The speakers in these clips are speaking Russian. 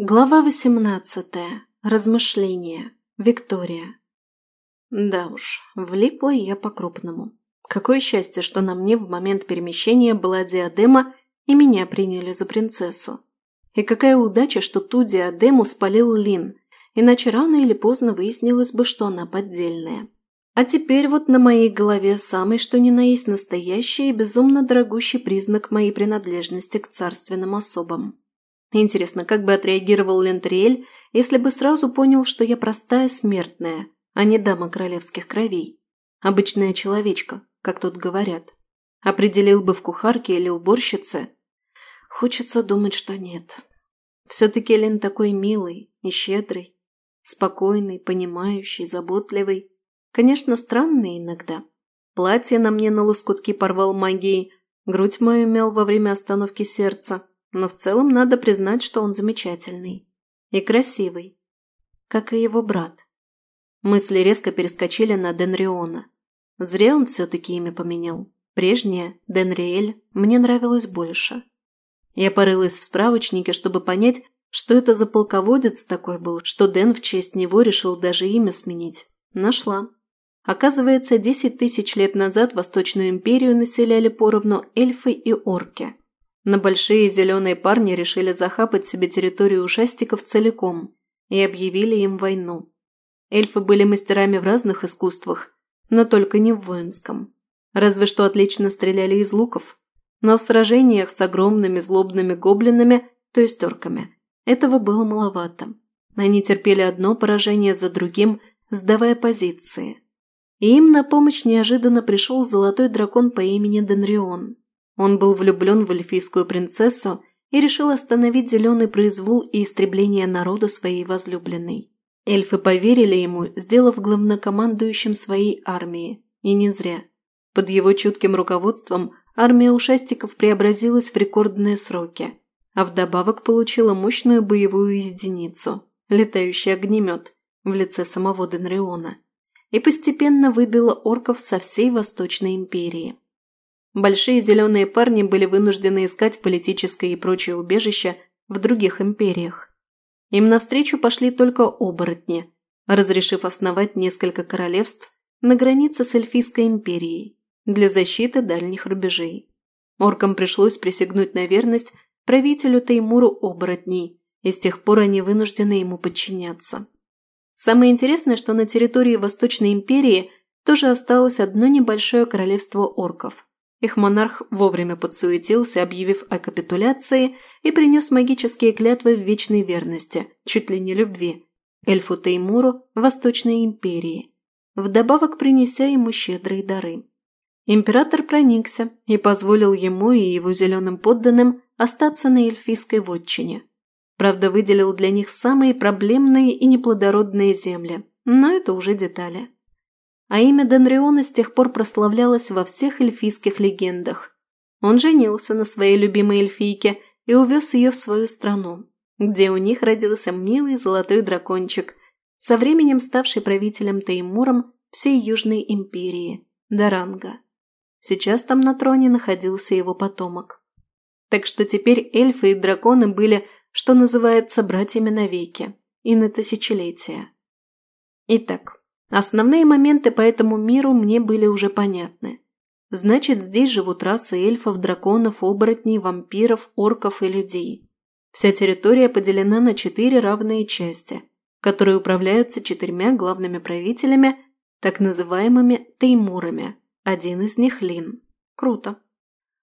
Глава восемнадцатая. Размышления. Виктория. Да уж, влипла я по-крупному. Какое счастье, что на мне в момент перемещения была диадема, и меня приняли за принцессу. И какая удача, что ту диадему спалил Лин, иначе рано или поздно выяснилось бы, что она поддельная. А теперь вот на моей голове самый что ни на есть настоящий и безумно дорогущий признак моей принадлежности к царственным особам. Интересно, как бы отреагировал Лентриэль, если бы сразу понял, что я простая смертная, а не дама королевских кровей. Обычная человечка, как тут говорят. Определил бы в кухарке или уборщице? Хочется думать, что нет. Все-таки Лен такой милый и щедрый, спокойный, понимающий, заботливый. Конечно, странный иногда. Платье на мне на лоскутки порвал магией, грудь мою мял во время остановки сердца но в целом надо признать, что он замечательный. И красивый. Как и его брат. Мысли резко перескочили на Денриона. Зря он все-таки имя поменял. Прежнее, Денриэль, мне нравилось больше. Я порылась в справочнике, чтобы понять, что это за полководец такой был, что Дэн в честь него решил даже имя сменить. Нашла. Оказывается, десять тысяч лет назад Восточную империю населяли поровну эльфы и орки. На большие зеленые парни решили захапать себе территорию ушастиков целиком и объявили им войну. Эльфы были мастерами в разных искусствах, но только не в воинском. Разве что отлично стреляли из луков. Но в сражениях с огромными злобными гоблинами, то есть орками, этого было маловато. Они терпели одно поражение за другим, сдавая позиции. И им на помощь неожиданно пришел золотой дракон по имени Денрион. Он был влюблен в эльфийскую принцессу и решил остановить зеленый произвол и истребление народа своей возлюбленной. Эльфы поверили ему, сделав главнокомандующим своей армии. И не зря. Под его чутким руководством армия ушастиков преобразилась в рекордные сроки, а вдобавок получила мощную боевую единицу – летающий огнемет в лице самого Денриона и постепенно выбила орков со всей Восточной империи. Большие зеленые парни были вынуждены искать политическое и прочее убежище в других империях. Им навстречу пошли только оборотни, разрешив основать несколько королевств на границе с Эльфийской империей для защиты дальних рубежей. Оркам пришлось присягнуть на верность правителю Теймуру оборотней, и с тех пор они вынуждены ему подчиняться. Самое интересное, что на территории Восточной империи тоже осталось одно небольшое королевство орков – их монарх вовремя подсуетился, объявив о капитуляции и принес магические клятвы в вечной верности, чуть ли не любви, эльфу Теймуру Восточной империи, вдобавок принеся ему щедрые дары. Император проникся и позволил ему и его зеленым подданным остаться на эльфийской вотчине. Правда, выделил для них самые проблемные и неплодородные земли, но это уже детали а имя Денриона с тех пор прославлялось во всех эльфийских легендах. Он женился на своей любимой эльфийке и увез ее в свою страну, где у них родился милый золотой дракончик, со временем ставший правителем Теймуром всей Южной империи, Даранга. Сейчас там на троне находился его потомок. Так что теперь эльфы и драконы были, что называется, братьями навеки и на тысячелетия. Итак, Основные моменты по этому миру мне были уже понятны. Значит, здесь живут расы эльфов, драконов, оборотней, вампиров, орков и людей. Вся территория поделена на четыре равные части, которые управляются четырьмя главными правителями, так называемыми теймурами. Один из них – Лин. Круто.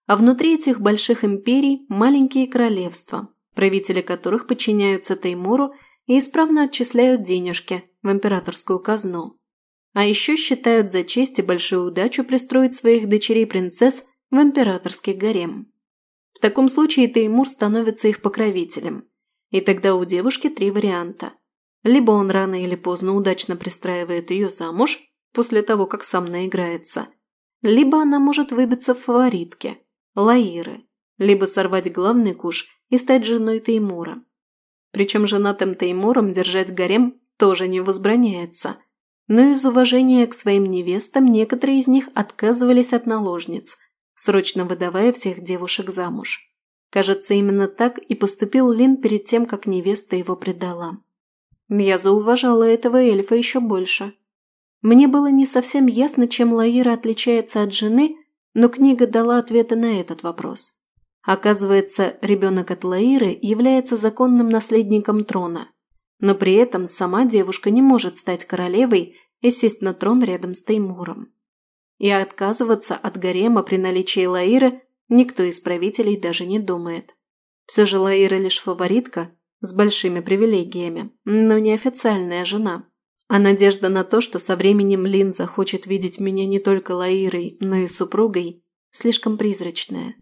А внутри этих больших империй – маленькие королевства, правители которых подчиняются Теймуру и исправно отчисляют денежки в императорскую казну. А еще считают за честь и большую удачу пристроить своих дочерей-принцесс в императорский гарем. В таком случае Теймур становится их покровителем. И тогда у девушки три варианта. Либо он рано или поздно удачно пристраивает ее замуж, после того, как сам наиграется, либо она может выбиться в фаворитке, Лаиры, либо сорвать главный куш и стать женой Теймура. Причем женатым Теймуром держать гарем тоже не возбраняется. Но из уважения к своим невестам некоторые из них отказывались от наложниц, срочно выдавая всех девушек замуж. Кажется, именно так и поступил Лин перед тем, как невеста его предала. Я зауважала этого эльфа еще больше. Мне было не совсем ясно, чем Лаира отличается от жены, но книга дала ответы на этот вопрос. Оказывается, ребенок от Лаиры является законным наследником трона, но при этом сама девушка не может стать королевой и сесть на трон рядом с Теймуром. И отказываться от гарема при наличии Лаиры никто из правителей даже не думает. Все же Лаира лишь фаворитка с большими привилегиями, но не официальная жена. А надежда на то, что со временем Лин захочет видеть меня не только Лаирой, но и супругой, слишком призрачная.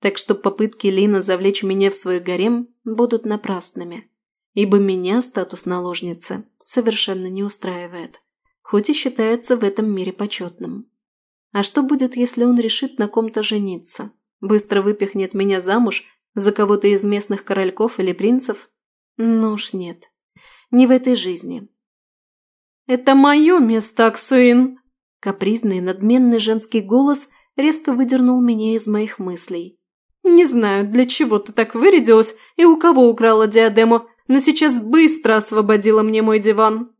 Так что попытки Лина завлечь меня в свой гарем будут напрасными, ибо меня статус наложницы совершенно не устраивает, хоть и считается в этом мире почетным. А что будет, если он решит на ком-то жениться? Быстро выпихнет меня замуж за кого-то из местных корольков или принцев? Ну уж нет. Не в этой жизни. «Это мое место, Аксуин!» Капризный, надменный женский голос резко выдернул меня из моих мыслей. «Не знаю, для чего ты так вырядилась и у кого украла диадему, но сейчас быстро освободила мне мой диван!»